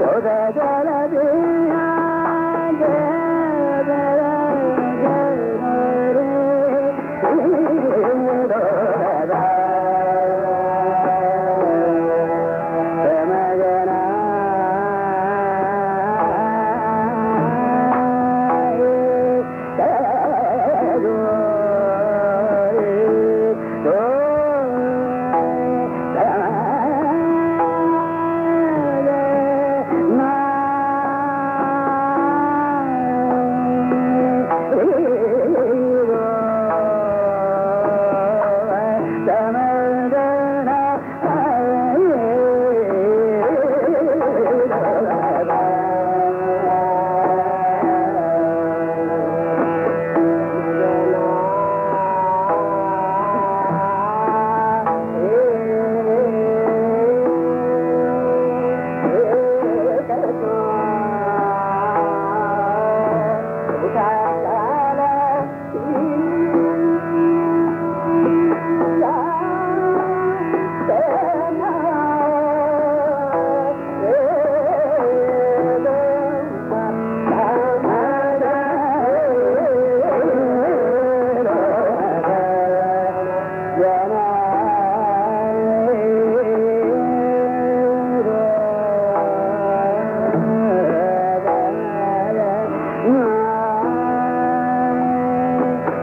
Oh, there, there.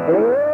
Hello?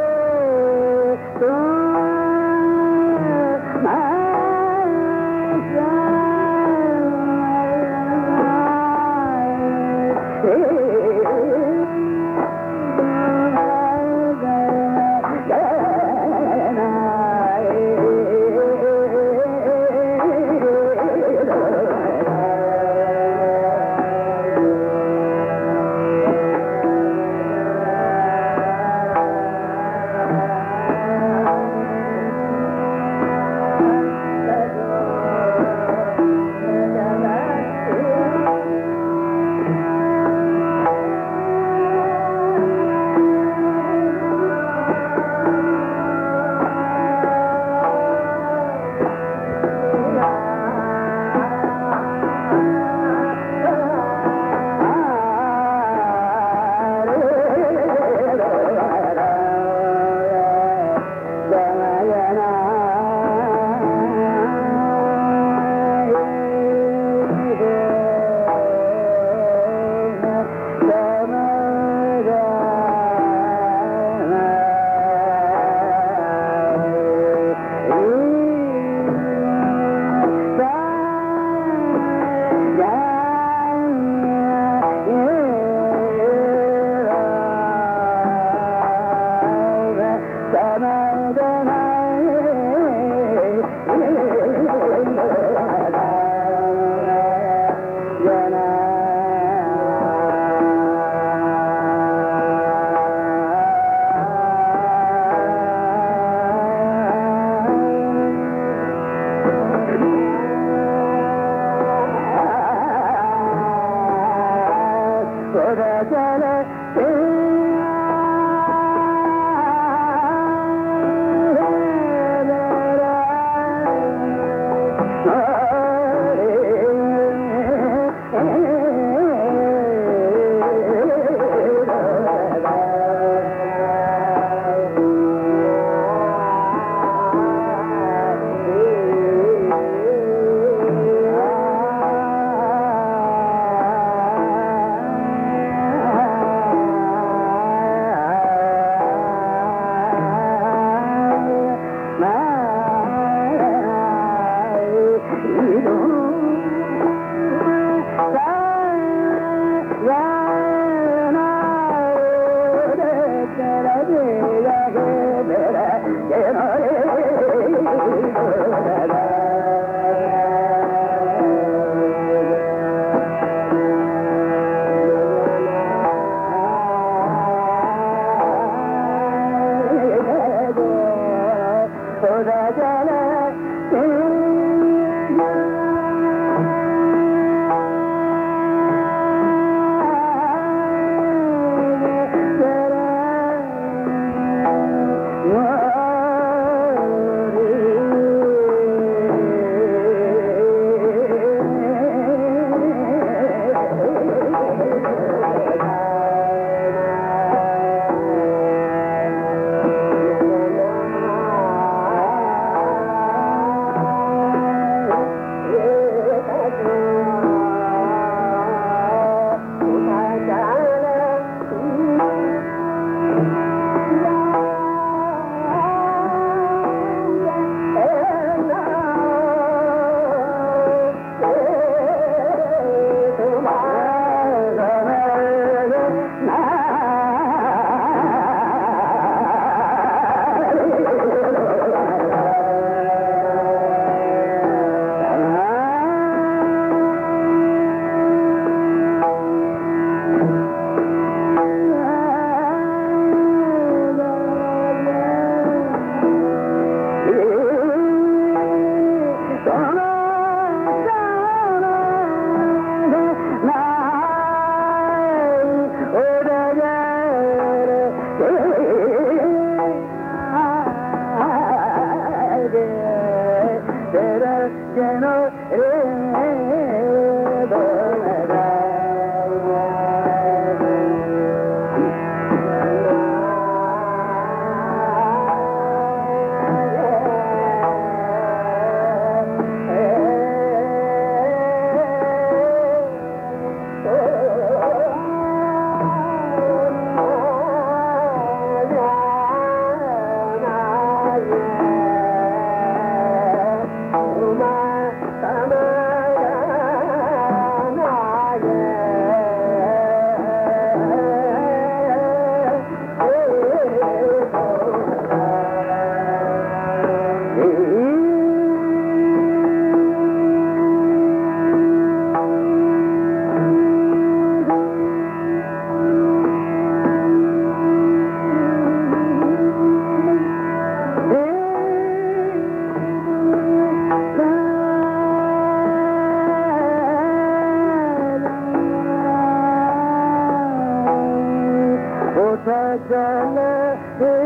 जाने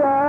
या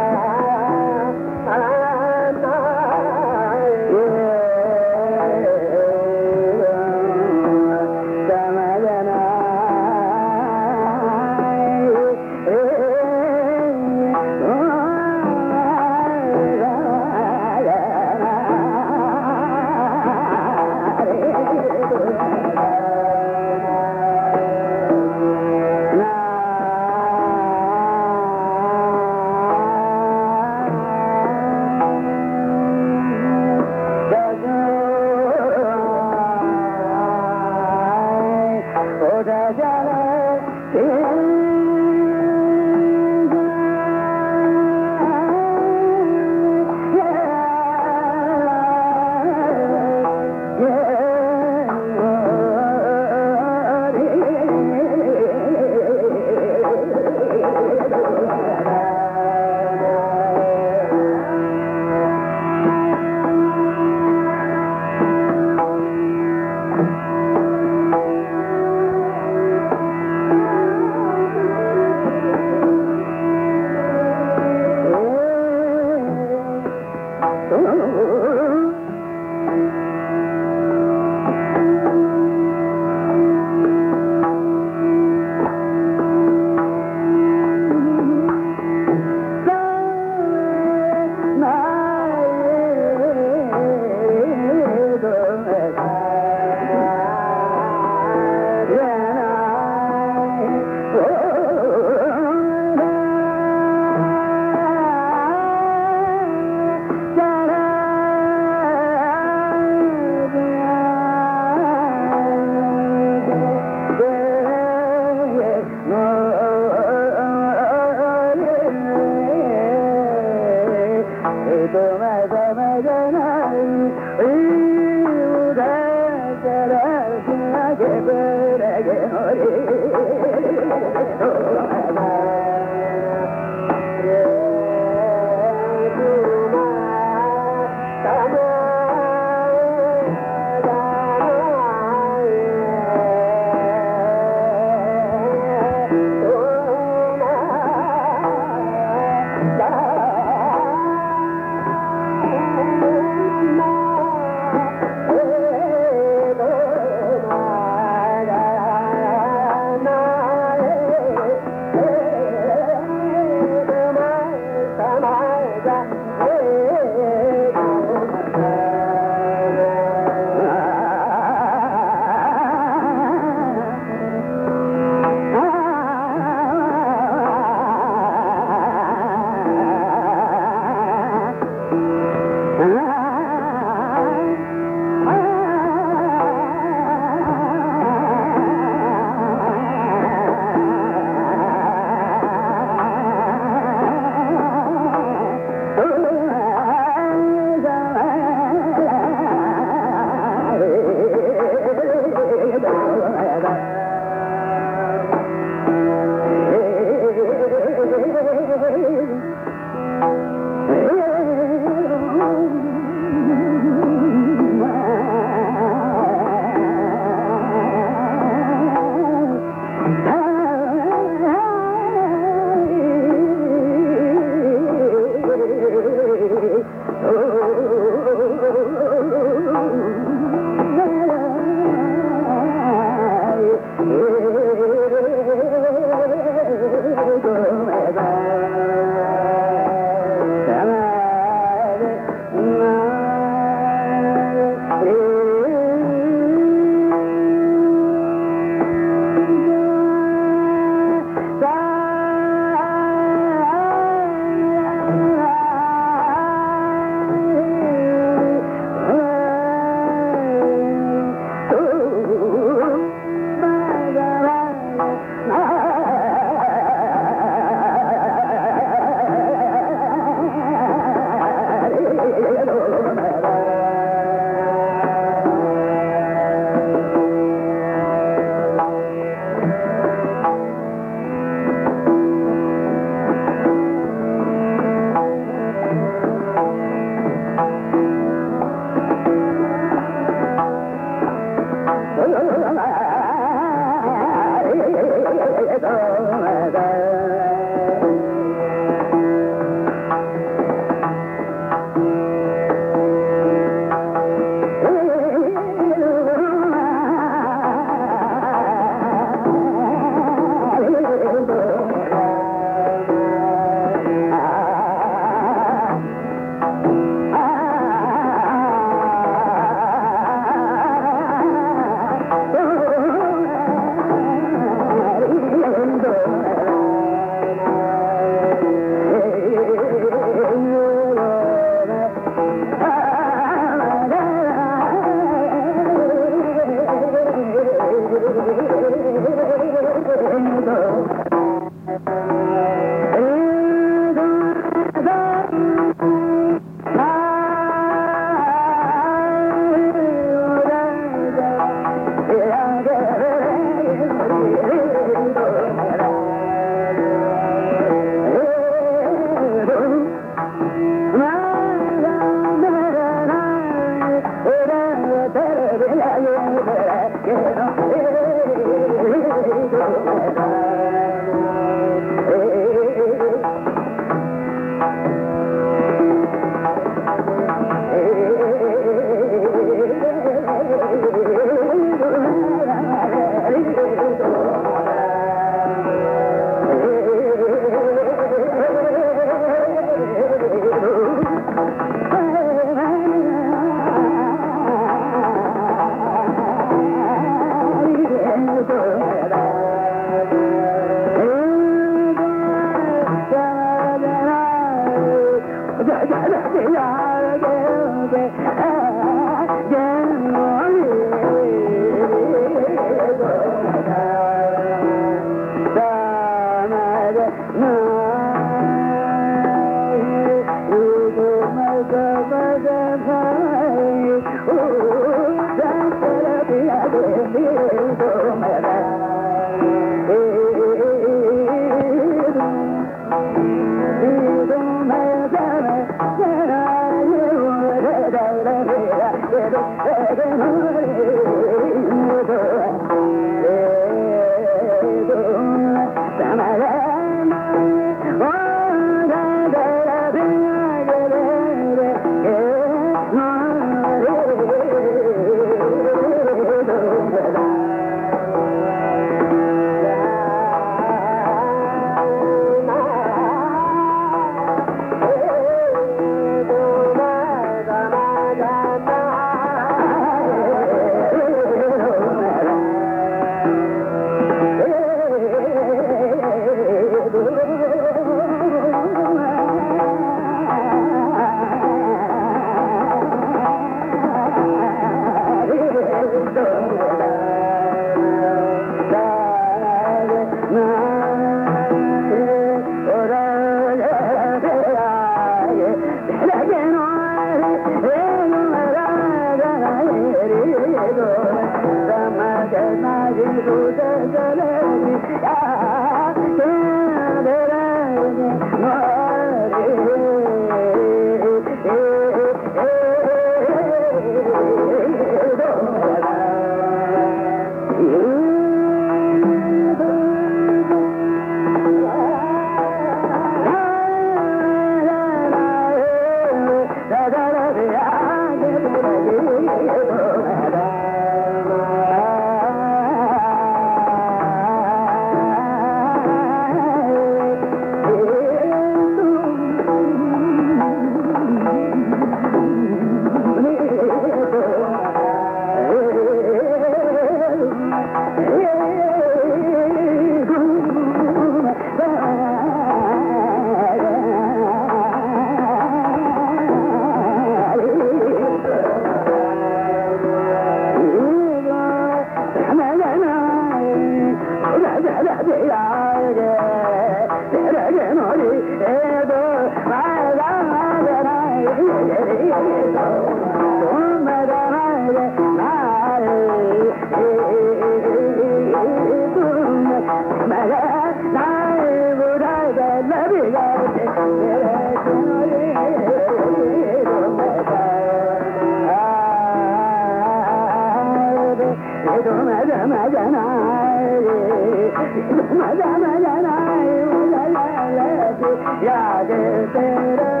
Yeah,